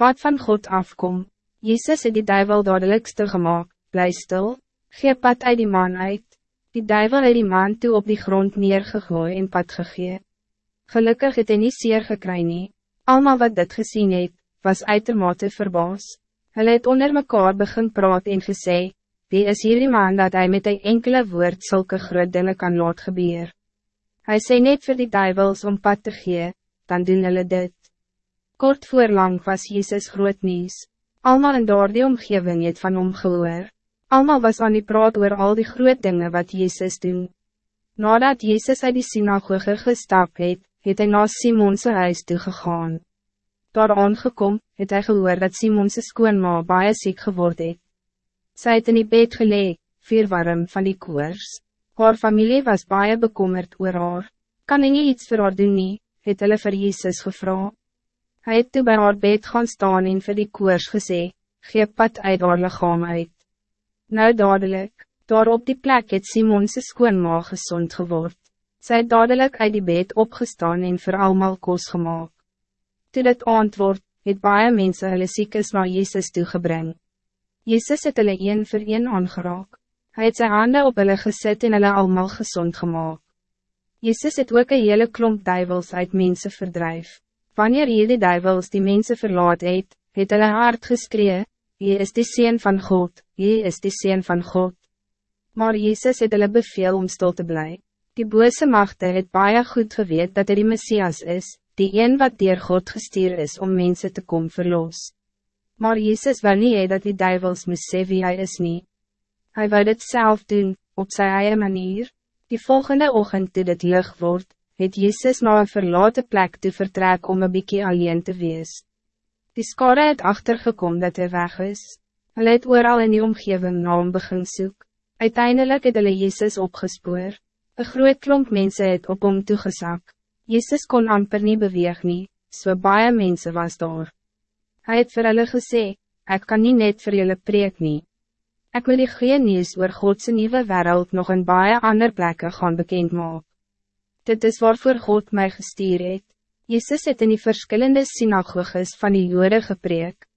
wat van God afkom. Jezus het die duivel dadelijkste gemaakt, bly stil, gee pad uit die man uit. Die duivel het die man toe op die grond neergegooi en pad gegee. Gelukkig het hy nie seer gekry nie. Almal wat dit gezien het, was uitermate verbaas. Hulle het onder mekaar begin praat en gesê, wie is hierdie man dat hij met een enkele woord zulke groot dinge kan laat gebeur. Hij sê net voor die duivels om pad te gee, dan doen hulle dit. Kort voorlang was Jezus groot nieuws. Almal in daardie omgeving het van hom gehoor. Almal was aan die praat oor al die groot dingen wat Jezus doen. Nadat Jezus uit die synagoge gestap het, het hy na Simonse huis toegegaan. Daar aangekom, het hy gehoor dat Simonse skoonma baie siek geword het. Sy het in die bed geleek, vier warm van die koers. Haar familie was baie bekommerd oor haar. Kan hy nie iets vir haar doen nie, het hulle vir Jesus gevra. Hy het toe by haar bed gaan staan en vir die koers gesê, gee pad uit haar lichaam uit. Nou dadelijk, daar op die plek het Simonse skoonma gezond geword. Sy het dadelijk uit die bed opgestaan en vir almal kos gemaakt. Toe dit antwoord, het baie mense hulle siekes na Jezus toegebring. Jezus het hulle een vir een aangeraak. Hy het sy hande op hulle gesit en hulle almal gezond gemaakt. Jezus het ook een hele klomp duivels uit mensen verdrijf. Wanneer hierdie duivels die mensen verlaat het, het hulle hard geskree, Jy is die Seen van God, jy is die Seen van God. Maar Jezus het hulle beveel om stil te blijven. Die bose machte het baie goed geweet dat hij die Messias is, die een wat dier God gestuur is om mensen te komen verlos. Maar Jezus wil niet dat die duivels moest sê wie hij is niet. Hij wil het zelf doen, op zijn eigen manier. Die volgende ochtend toe dit lucht wordt, het Jezus naar een verlaten plek te vertrek om een bykie alleen te wees. Die skare het achtergekom dat hij weg is. Hij het ooral in die omgeving na hom begin soek. Uiteindelijk het hulle Jezus opgespoor. Een groot klomp mensen het op hom toegesak. Jezus kon amper niet beweeg nie, so baie mense was daar. Hij het vir hulle gesê, ek kan niet net vir julle preek nie. Ek wil die goeie nieuws oor Godse nieuwe wereld nog in baie ander plekken gaan bekend maak. Dit is waarvoor God mij gestuur het. Jezus het in die verschillende synagoges van die jode gepreek.